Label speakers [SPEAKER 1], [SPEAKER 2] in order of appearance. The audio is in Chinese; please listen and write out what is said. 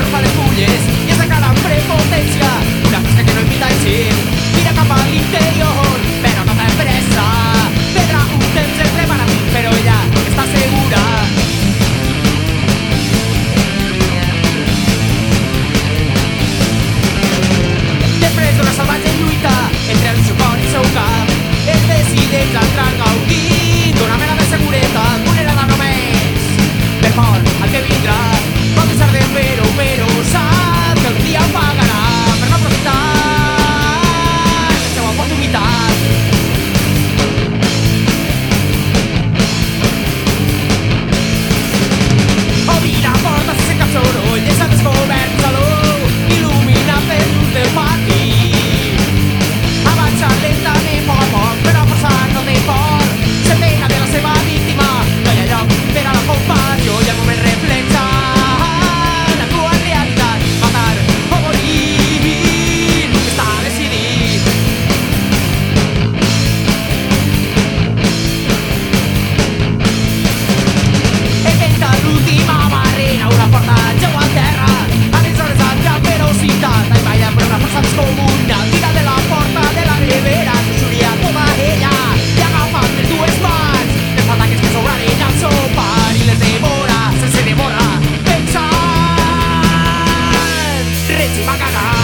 [SPEAKER 1] quero, falei com 嘴巴干啥